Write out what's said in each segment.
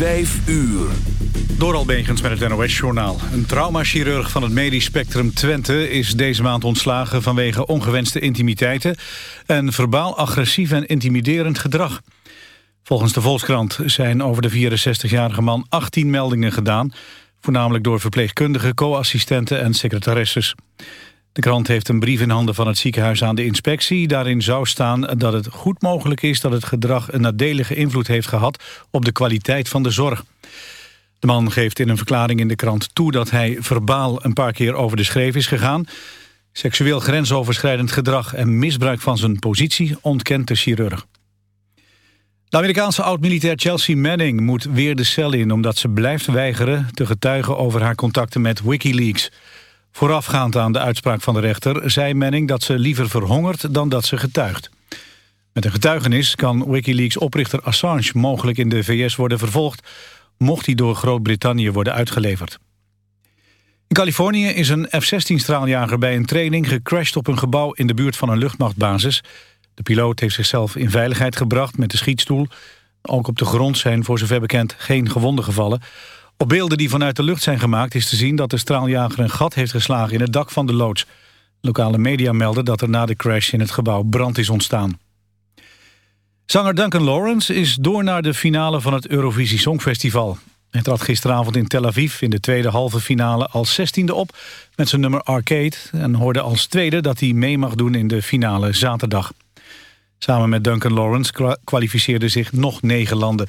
Vijf uur. Door Albegens met het NOS-journaal. Een traumachirurg van het medisch spectrum Twente... is deze maand ontslagen vanwege ongewenste intimiteiten... en verbaal agressief en intimiderend gedrag. Volgens de Volkskrant zijn over de 64-jarige man 18 meldingen gedaan... voornamelijk door verpleegkundigen, co-assistenten en secretaresses. De krant heeft een brief in handen van het ziekenhuis aan de inspectie. Daarin zou staan dat het goed mogelijk is dat het gedrag een nadelige invloed heeft gehad op de kwaliteit van de zorg. De man geeft in een verklaring in de krant toe dat hij verbaal een paar keer over de schreef is gegaan. Seksueel grensoverschrijdend gedrag en misbruik van zijn positie ontkent de chirurg. De Amerikaanse oud-militair Chelsea Manning moet weer de cel in... omdat ze blijft weigeren te getuigen over haar contacten met Wikileaks. Voorafgaand aan de uitspraak van de rechter zei Manning dat ze liever verhongert dan dat ze getuigt. Met een getuigenis kan Wikileaks-oprichter Assange mogelijk in de VS worden vervolgd, mocht hij door Groot-Brittannië worden uitgeleverd. In Californië is een F-16-straaljager bij een training gecrashed op een gebouw in de buurt van een luchtmachtbasis. De piloot heeft zichzelf in veiligheid gebracht met de schietstoel. Ook op de grond zijn voor zover bekend geen gewonden gevallen. Op beelden die vanuit de lucht zijn gemaakt is te zien dat de straaljager een gat heeft geslagen in het dak van de loods. Lokale media melden dat er na de crash in het gebouw brand is ontstaan. Zanger Duncan Lawrence is door naar de finale van het Eurovisie Songfestival. Hij trad gisteravond in Tel Aviv in de tweede halve finale als zestiende op met zijn nummer Arcade en hoorde als tweede dat hij mee mag doen in de finale zaterdag. Samen met Duncan Lawrence kwalificeerden zich nog negen landen.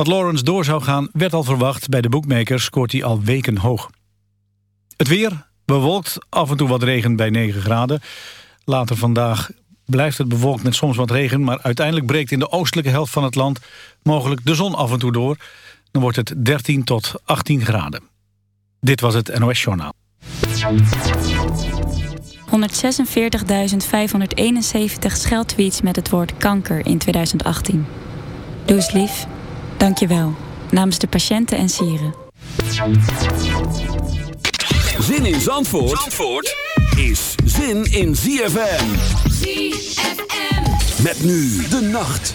Dat Lawrence door zou gaan werd al verwacht. Bij de boekmakers scoort hij al weken hoog. Het weer bewolkt, af en toe wat regen bij 9 graden. Later vandaag blijft het bewolkt met soms wat regen... maar uiteindelijk breekt in de oostelijke helft van het land... mogelijk de zon af en toe door. Dan wordt het 13 tot 18 graden. Dit was het NOS Journaal. 146.571 scheldtweets met het woord kanker in 2018. Doe eens lief. Dank je wel. Namens de patiënten en sieren. Zin in Zandvoort, Zandvoort is zin in ZFM. ZFM. Met nu de nacht.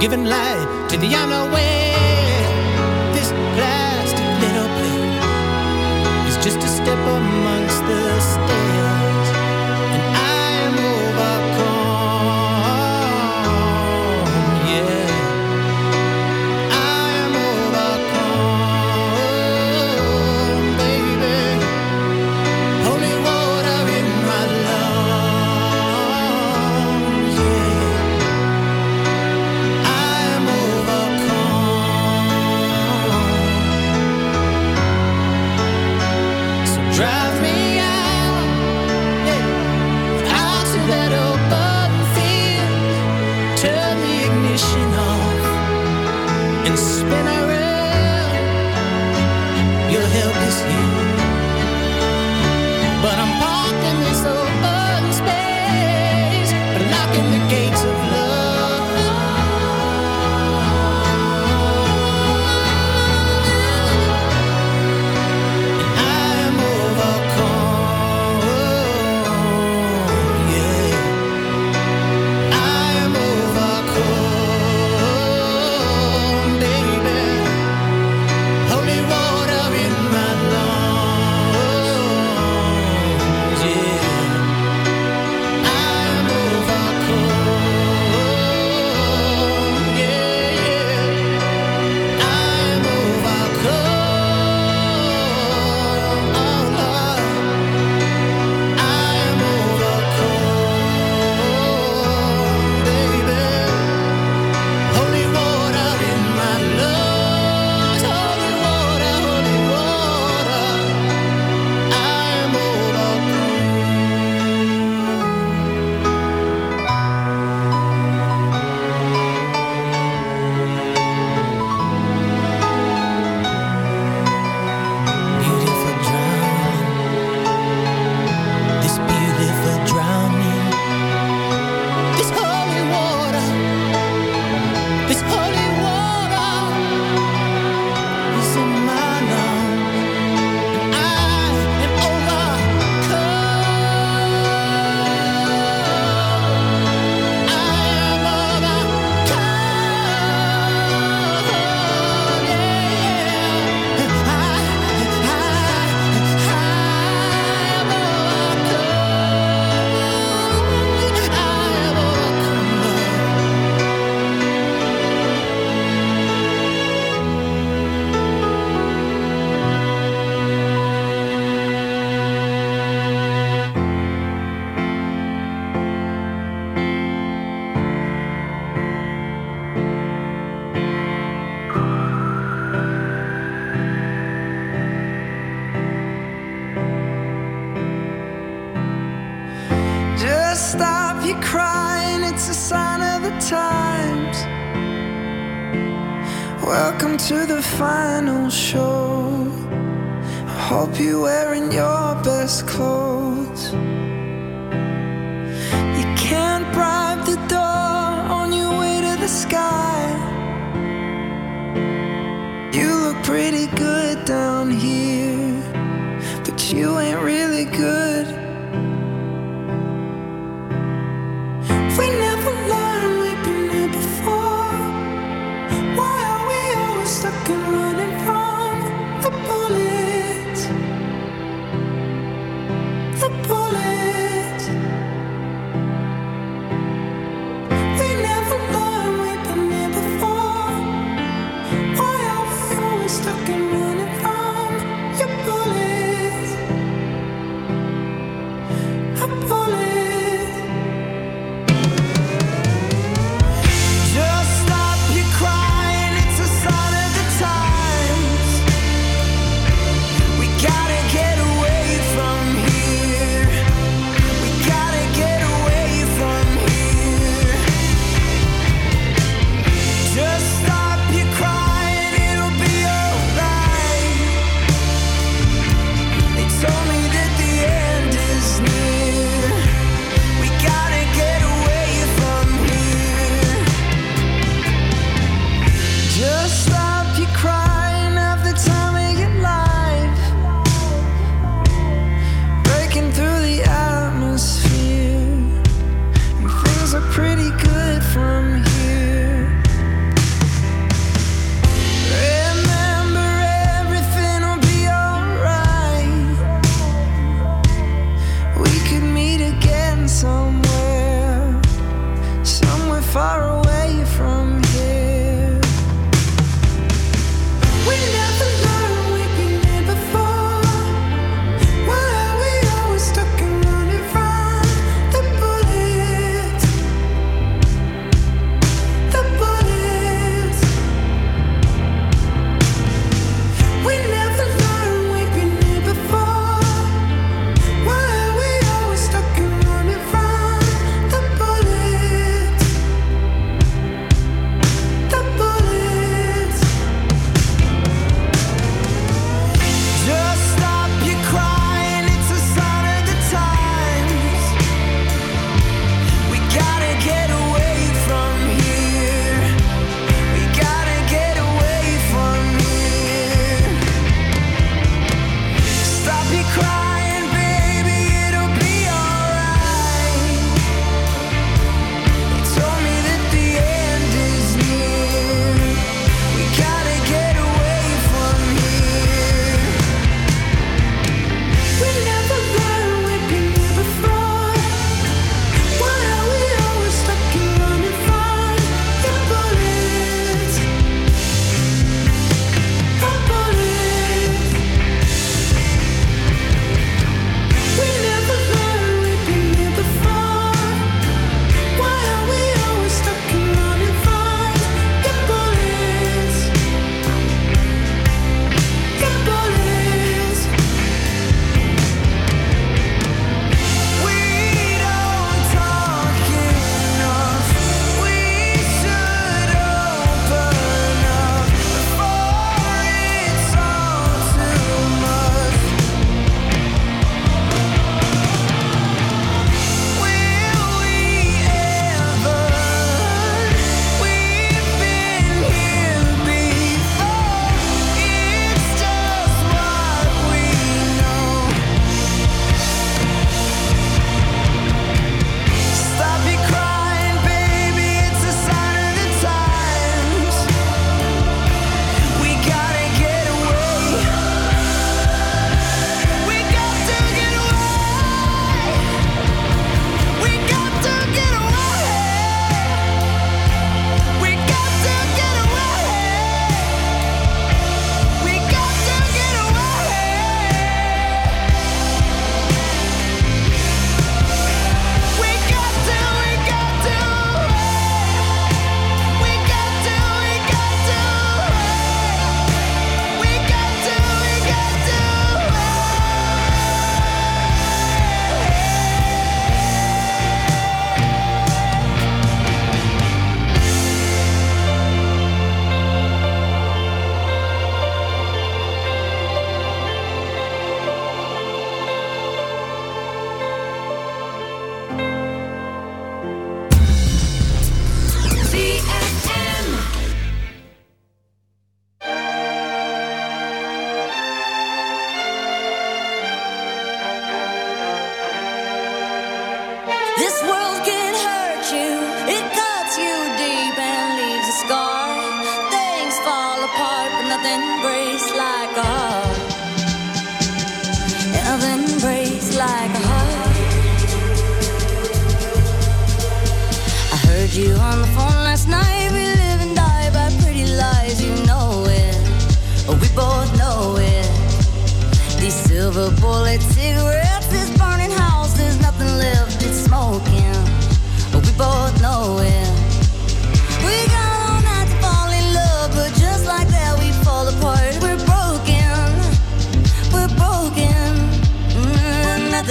giving light to the unaware.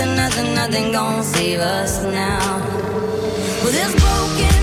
nothing, nothing, nothing gonna save us now. Well, this broken.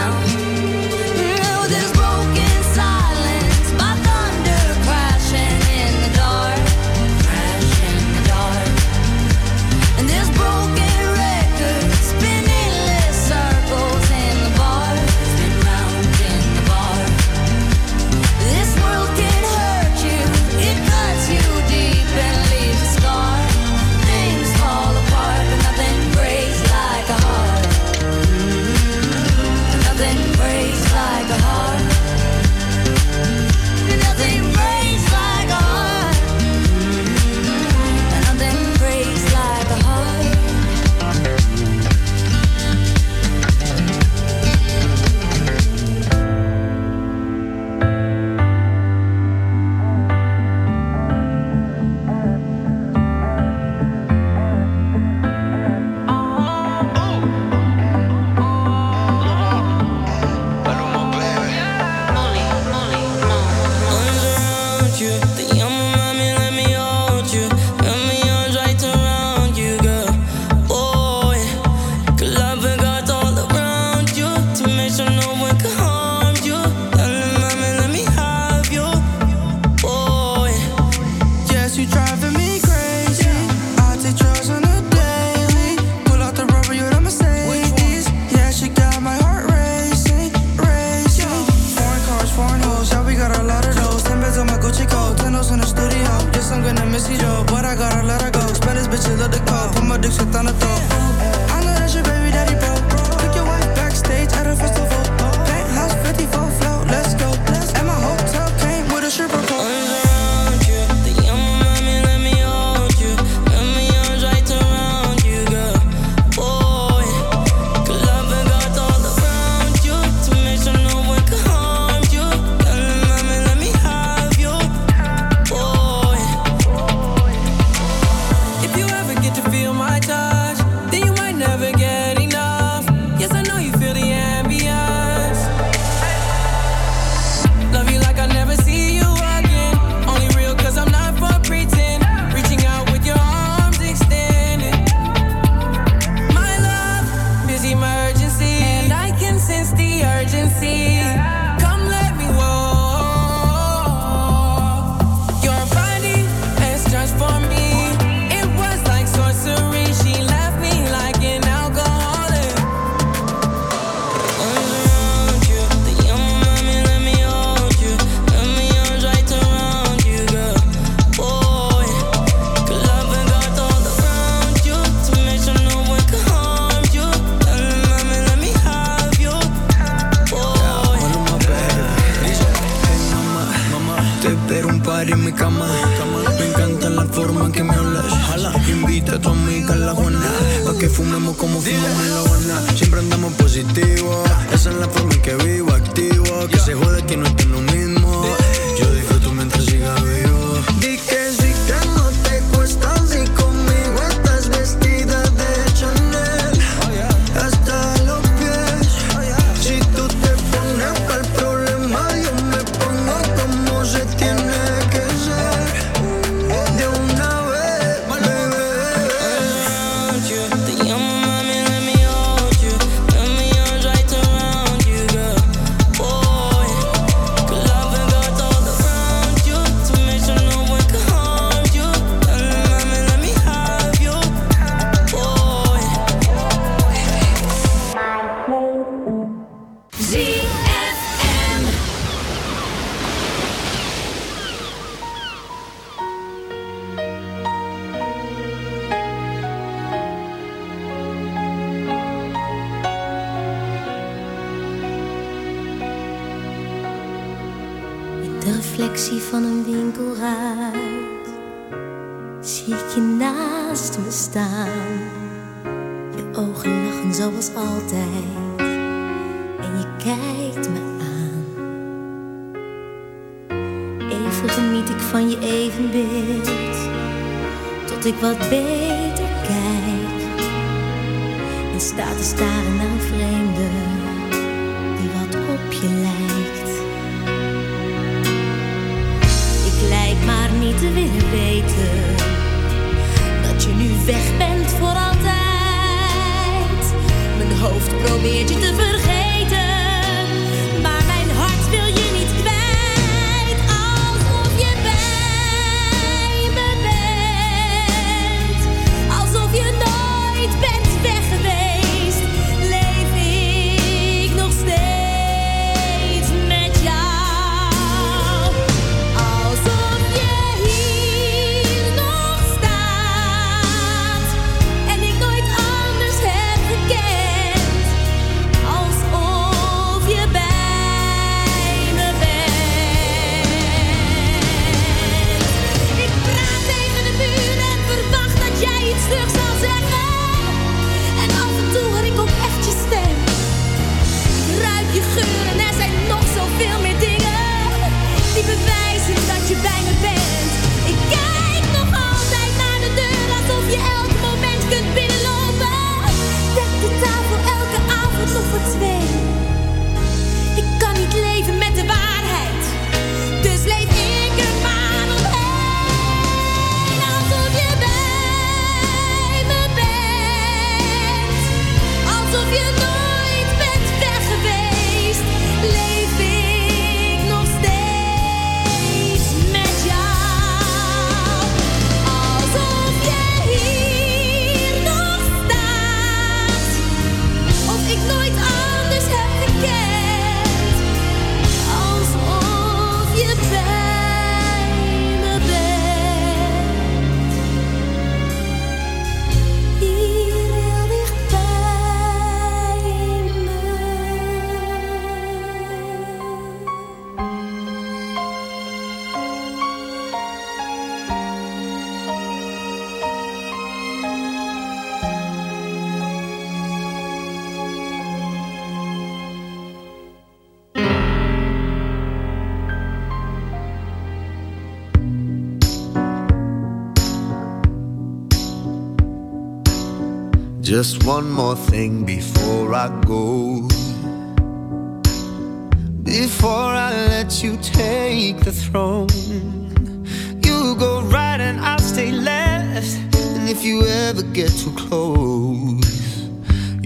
The young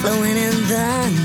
flowing in the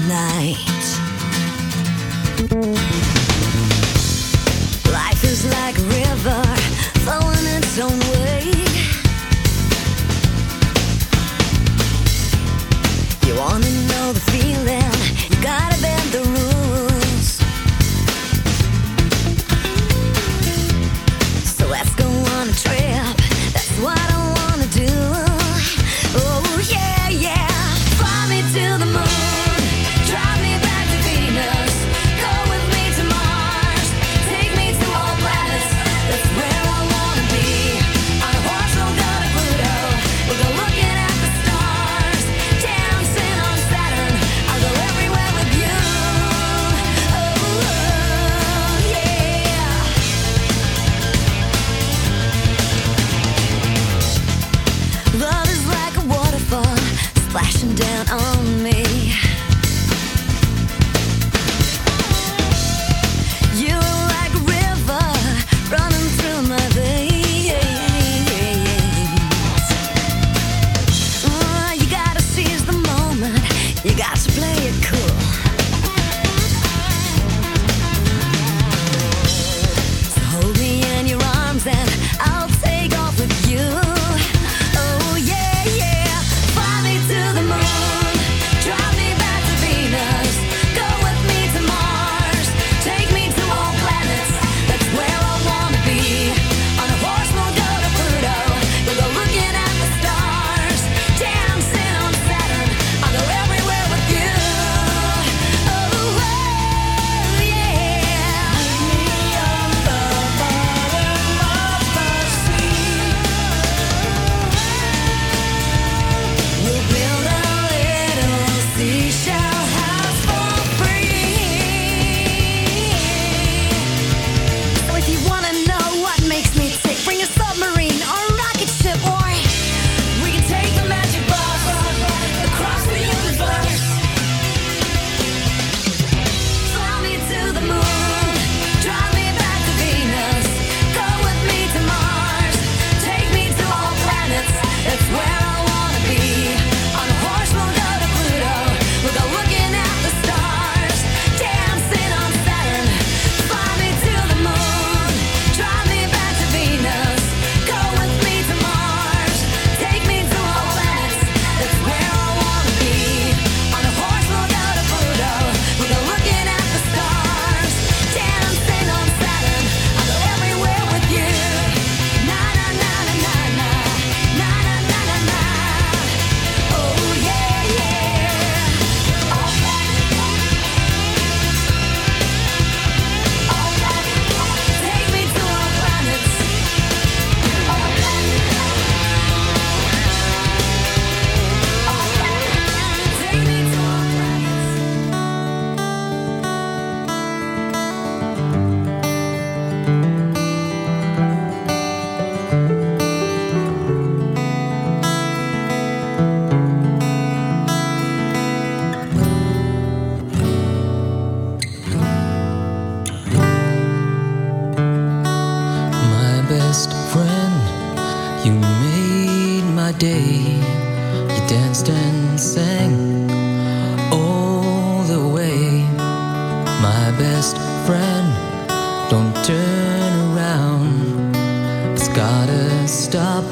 Gotta stop,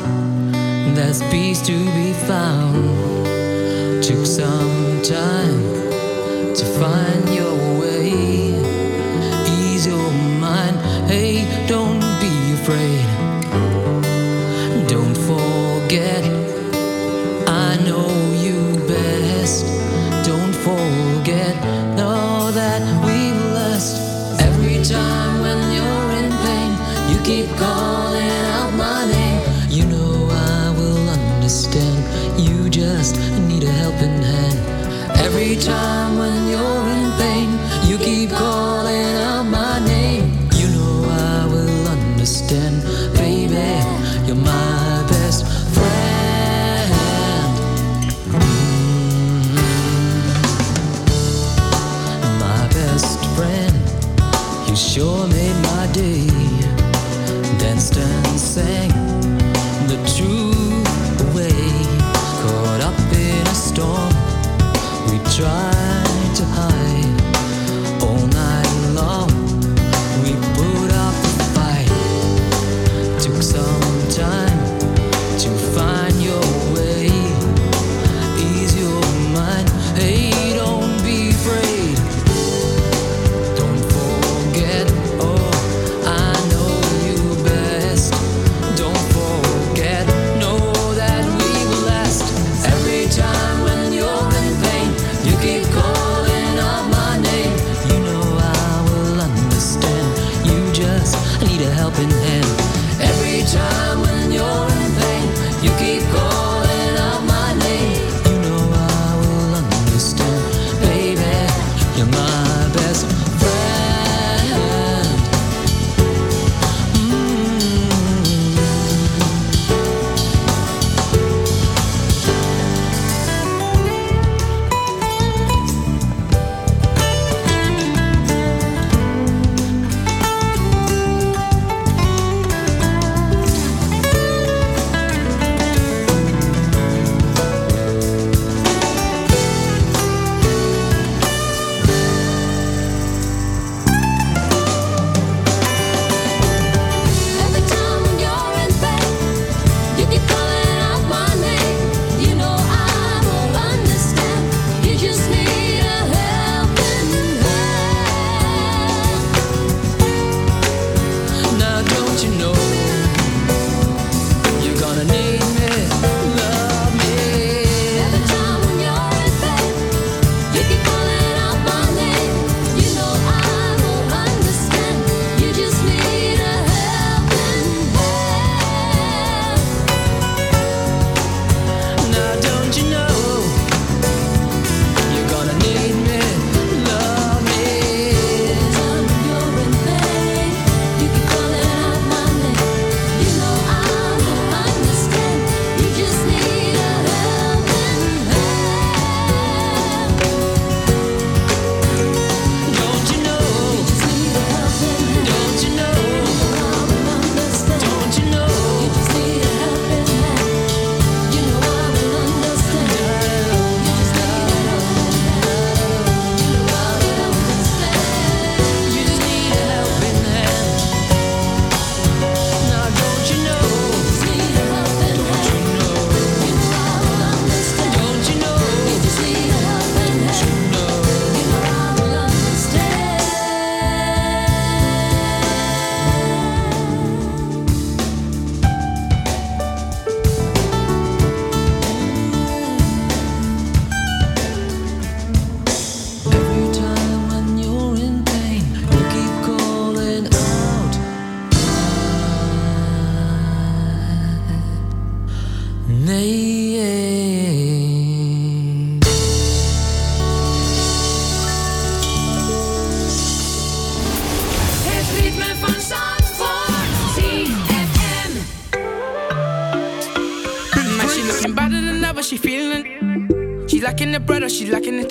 there's peace to be found. Took some time to find your way. Ease your mind, hey, don't be afraid. Don't forget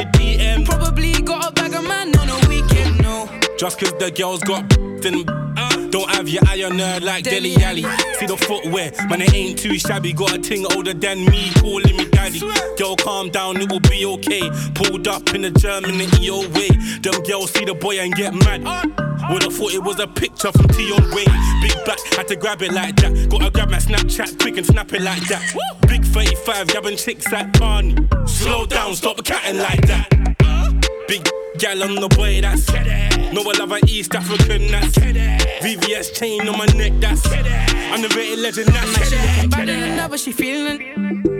your DM. Probably got a bag of man on a weekend, no. Just cause the girls got then uh, don't have your eye on her like Dele Alli. See the footwear, man, it ain't too shabby. Got a ting older than me, calling me daddy. Girl, calm down, it will be okay. Pulled up in the German EO way. Them girls see the boy and get mad. Would've thought it was a picture from Tion Wayne. Big back, had to grab it like that. Gotta grab my Snapchat quick and snap it like that. Big 35, grabbing chicks at Barney. Slow down, stop catting like that. Big gal on the boy, that's No, I love an East African, that's VVS chain on my neck, that's I'm the rated legend, that's looking better than ever, she feeling.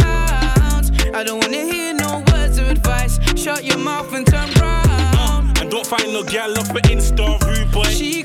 I don't wanna hear no words of advice. Shut your mouth and turn round. Uh, and don't find no gal off for Insta, rude boy. She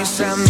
you me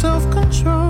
self-control.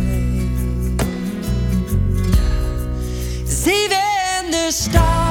saving the stars.